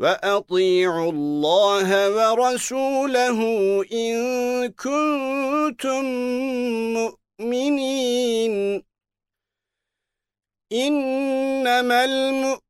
وَأَطِيعُوا اللَّهَ وَرَسُولَهُ إِن كُنتُم مُّؤْمِنِينَ. إِنَّمَا الْمُؤْمِنُونَ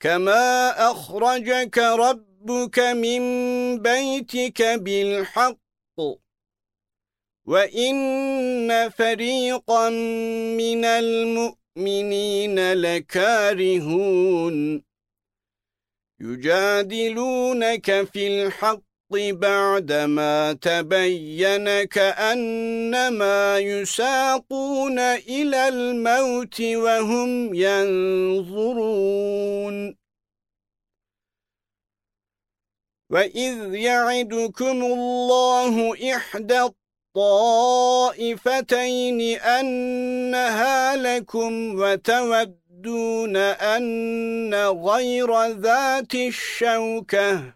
كما أخرجك ربك من بيتك بالحق وَإِنَّ فَرِيقًا مِنَ الْمُؤْمِنِينَ لَكَارِهُونَ يُجَادِلُونَكَ فِي الْحَقِّ بعدما تبين كأنما يساقون إلى الموت وهم ينظرون. وَإِذْ يَعِدُكُمُ اللَّهُ إِحْدَى الطَّائِفَتَيْنِ أَنَّهَا لَكُمْ وَتَوَدُّونَ أَنَّ غَيْرَ ذَاتِ الشَّوْكَةِ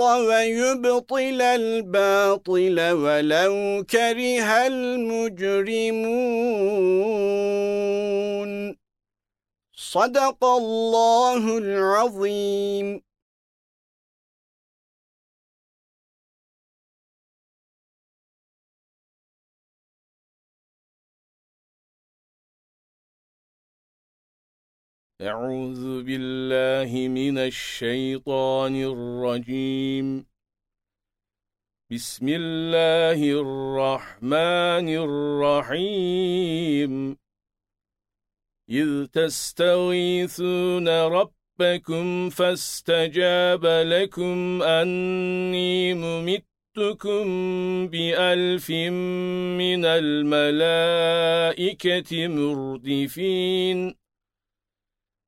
وَيُبْطِلَ الْبَاطِلَ وَلَوْ كَرِهَ الْمُجْرِمُونَ. صدق الله العظيم. أعوذ بالله من الشيطان الرجيم. بسم الله الرحمن الرحيم. إذ تستغيثون ربكم فاستجاب لكم أني ممتكم بألف من الملائكة مردفين.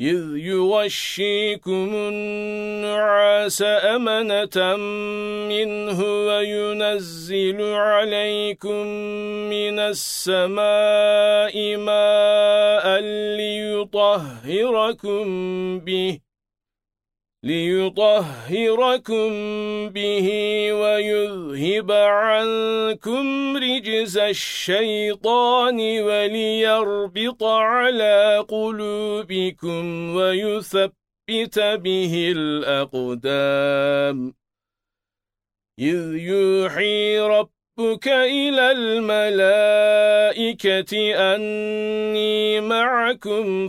إِذْ يُغَشِّيكُمُ النُّعَاسَ أَمَنَةً مِّنْهُ وَيُنَزِّلُ عَلَيْكُم مِّنَ السَّمَاءِ مَاءً لِّيُطَهِّرَكُم بِهِ لِيُطَهِّرَكُم بِهِ وَيُذْهِبَ عَنكُمْ رِجْزَ الشَّيْطَانِ وَلِيَرْبِطَ عَلَى قُلُوبِكُمْ وَيُثَبِّتَ بِهِ الْأَقْدَامَ. إِذْ يُوحِي رَبُّكَ إِلَى الْمَلَائِكَةِ أَنِّي مَعَكُمْ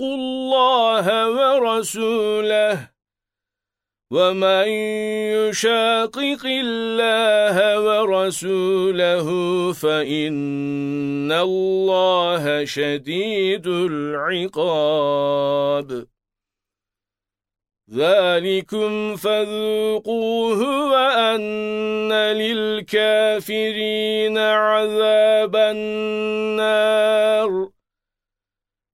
الله ورسوله. وَمَن يُشَاقِقِ اللَّهَ وَرَسُولَهُ فَإِنَّ اللَّهَ شَدِيدُ الْعِقَابِ. ذَلِكُمْ فَذُوقُوهُ وَأَنَّ لِلْكَافِرِينَ عَذَابَ النَّارِ.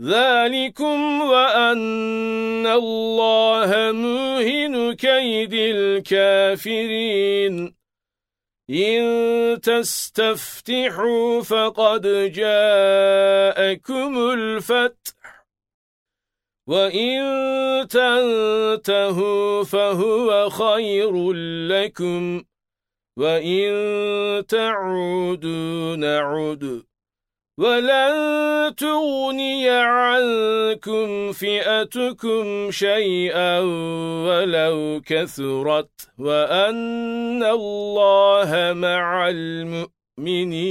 ذَلِكُمْ وَأَنَّ اللَّهَ مُوهِنُ كَيْدِ الْكَافِرِينَ. إِن تَسْتَفْتِحُوا فَقَدْ جَاءَكُمُ الْفَتْحُ وَإِن تَنْتَهُوا فَهُوَ خَيْرٌ لَكُمْ وَإِن تَعُودُوا نَعُدْ وَلَن تُغْنِيَ عَنكُمْ فِئَتُكُمْ شَيْئًا وَلَوْ كَثُرَتْ وَأَنَّ اللَّهَ مَعَ الْمُؤْمِنِينَ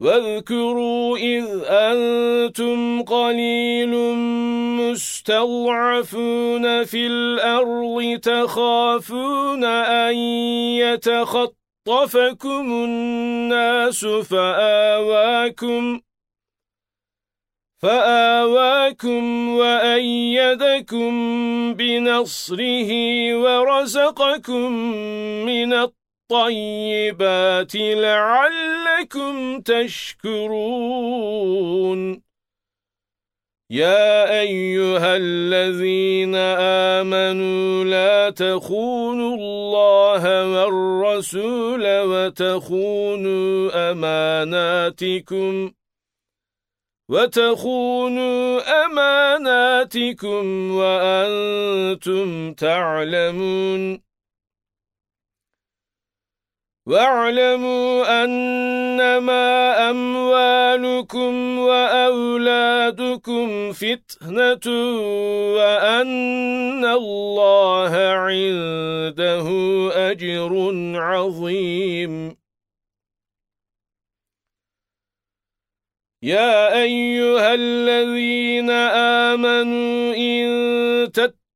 واذكروا إذ أنتم قليل مستضعفون في الأرض تخافون أن يتخطفكم الناس فآواكم فآواكم وأيدكم بنصره ورزقكم من الطيب الطيبات لعلكم تشكرون. يا أيها الذين آمنوا لا تخونوا الله والرسول وتخونوا أماناتكم. وتخونوا أماناتكم وأنتم تعلمون. واعلموا أنما أموالكم وأولادكم فتنة وأن الله عنده أجر عظيم. يا أيها الذين آمنوا إن تتقوا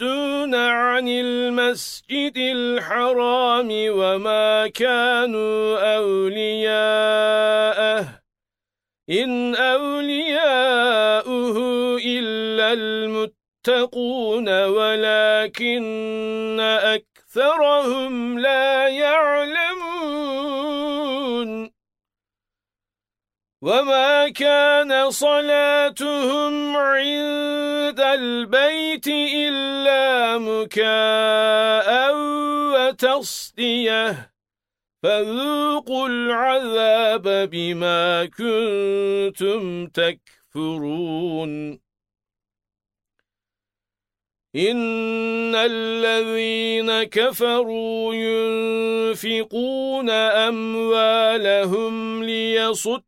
يصدون عن المسجد الحرام وما كانوا أولياءه. إن أولياؤه إلا المتقون ولكن أكثرهم لا يعلمون. وَمَا كَانَ صَلَاتُهُمْ عِندَ الْبَيْتِ إِلَّا مُكَاءً وَتَصْدِيَةً فَذُوقُوا الْعَذَابَ بِمَا كُنتُمْ تَكْفُرُونَ إِنَّ الَّذِينَ كَفَرُوا يُنفِقُونَ أَمْوَالَهُمْ لِيَصُدُّوا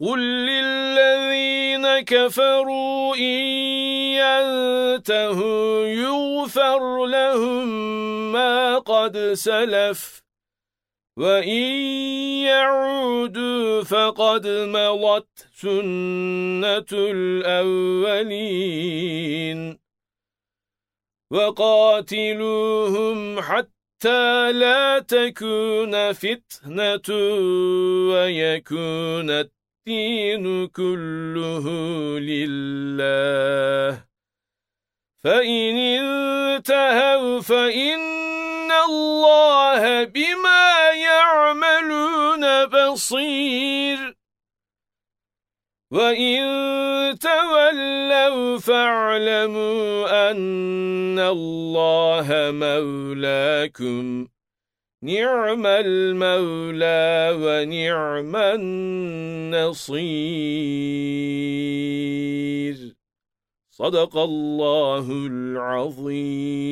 قل للذين كفروا إن ينتهوا يغفر لهم ما قد سلف وَإِن يَعُودُوا فَقَدْ مَضَتْ سُنَّةُ الْأَوَّلِينَ وَقَاتِلُوهُمْ حَتَّى لَا تَكُونَ فِتْنَةٌ وَيَكُونَ الدِّينُ كُلُّهُ لِلَّهِ. فَإِنِ انتهوا فَإِنَّ اللَّهَ بِمَا يَعْمَلُونَ بَصِيرٌ. وَإِن تَوَلَّوْا فَاعْلَمُوا أَنَّ اللَّهَ مَوْلَاكُمْ. نِعْمَ الْمَوْلَى وَنِعْمَ النَّصِيرُ. صدق الله العظيم.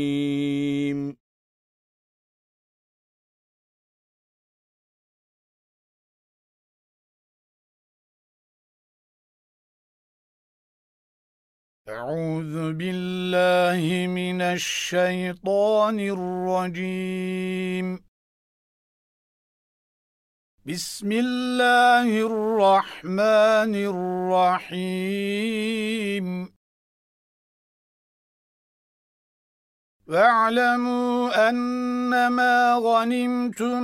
أعوذ بالله من الشيطان الرجيم. بسم الله الرحمن الرحيم. واعلموا أنما غنمتم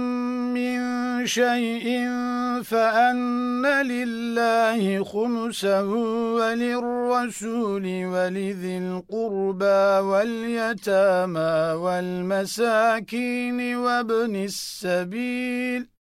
من شيء فأن لله خمسه وللرسول ولذي القربى واليتامى والمساكين وابن السبيل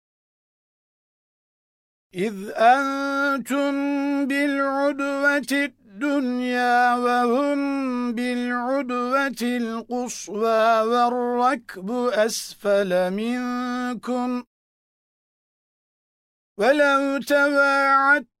إذ أنتم بالعدوة الدنيا وهم بالعدوة القصوى والركب أسفل منكم. ولو تواعدتم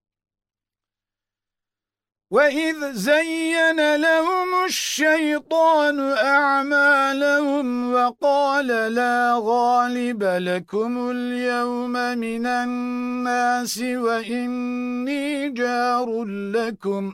وَإِذْ زَيَّنَ لَهُمُ الشَّيْطَانُ أَعْمَالَهُمْ وَقَالَ لَا غَالِبَ لَكُمُ الْيَوْمَ مِنَ النَّاسِ وَإِنِّي جَارٌ لَكُمْ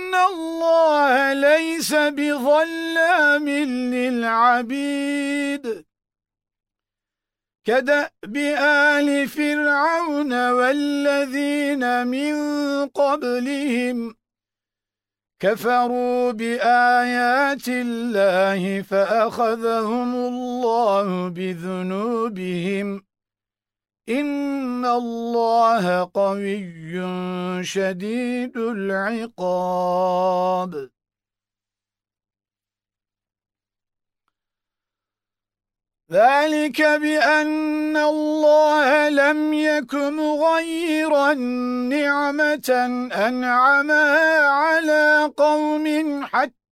الله ليس بظلام للعبيد. كدأب آل فرعون والذين من قبلهم كفروا بآيات الله فأخذهم الله بذنوبهم إِنَّ اللَّهَ قَوِيٌّ شَدِيدُ الْعِقَابِ ذَلِكَ بِأَنَّ اللَّهَ لَمْ يَكُنْ غَيْرًا نِعْمَةً أَنْعَمَهَا عَلَى قَوْمٍ حَتَّى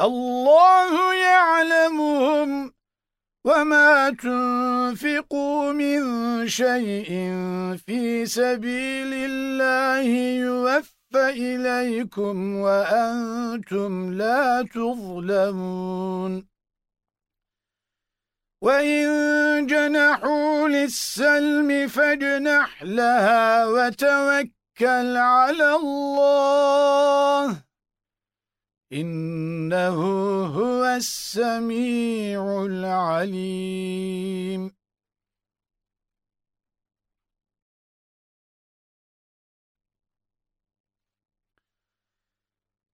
الله يعلمهم وما تنفقوا من شيء في سبيل الله يوفى إليكم وأنتم لا تظلمون. وَإِن جَنَحُوا لِلسَّلْمِ فَاجْنَحْ لَهَا وَتَوَكَّلْ عَلَى اللَّهِ. إِنَّهُ هُوَ السَّمِيعُ الْعَلِيمُ.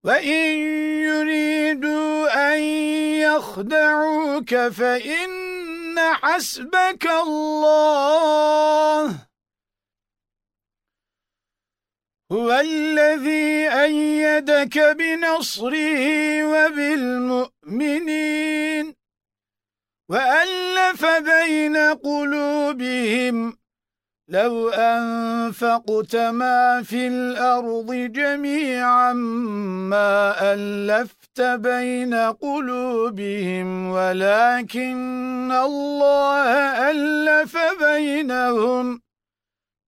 وَإِن يُرِيدُوا أَن يَخْدَعُوكَ فَإِنَّ حَسْبَكَ اللَّهُ. هُوَ الَّذِي أَيَّدَكَ بِنَصْرِهِ وَبِالْمُؤْمِنِينَ وَأَلَّفَ بَيْنَ قُلُوبِهِمْ لَوْ أَنفَقْتَ مَا فِي الْأَرْضِ جَمِيعًا مَا أَلَّفْتَ بَيْنَ قُلُوبِهِمْ وَلَكِنَّ اللَّهَ أَلَّفَ بَيْنَهُمْ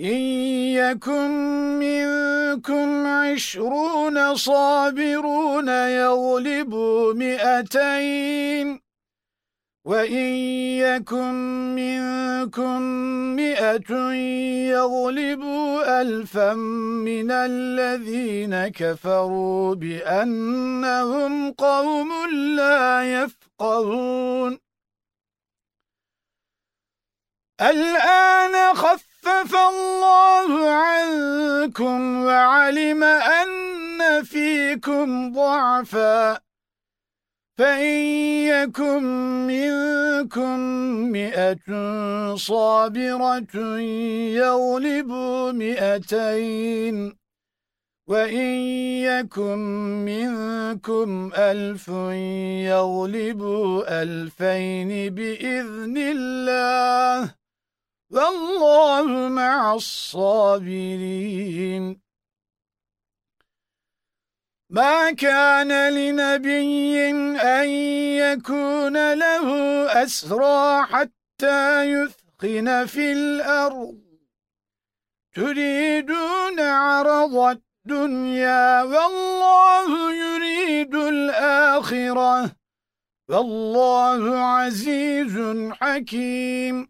إِن يَكُن مِّنكُمْ عِشْرُونَ صَابِرُونَ يَغْلِبُوا مِائَتَيْنِ وَإِن يَكُن مِّنكُم مِّائَةٌ يَغْلِبُوا أَلْفًا مِّنَ الَّذِينَ كَفَرُوا بِأَنَّهُمْ قَوْمٌ لَّا يَفْقَهُونَ. الْآنَ خَفَّفَ اللَّهُ عَنكُمْ وَعَلِمَ أَنَّ فِيكُمْ ضَعْفًا. فَإِن يَكُن مِّنكُم مِّائَةٌ صَابِرَةٌ يَغْلِبُوا مِائَتَيْنِ وَإِن يَكُن مِّنكُمْ أَلْفٌ يَغْلِبُوا أَلْفَيْنِ بِإِذْنِ اللَّهِ. وَاللَّهُ مَعَ الصَّابِرِينَ. مَا كَانَ لِنَبِيٍّ أَن يَكُونَ لَهُ أَسْرَى حَتَّى يُثْخِنَ فِي الْأَرْضِ. تُرِيدُونَ عَرَضَ الدُّنْيَا وَاللَّهُ يُرِيدُ الْآخِرَةَ. وَاللَّهُ عَزِيزٌ حَكِيمٌ.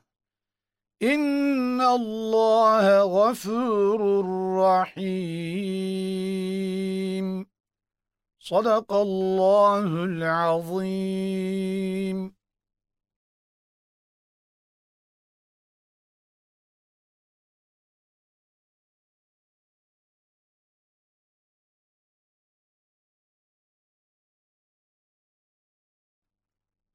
إِنَّ اللَّهَ غَفُورٌ رَّحِيمٌ. صدق الله العظيم.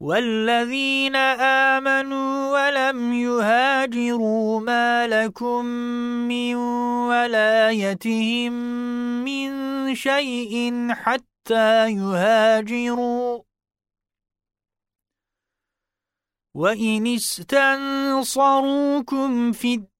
وَالَّذِينَ آمَنُوا وَلَمْ يُهَاجِرُوا مَا لَكُمْ مِنْ وَلَايَتِهِمْ مِنْ شَيْءٍ حَتَّى يُهَاجِرُوا وَإِنِ اسْتَنصَرُوكُمْ فِي الدين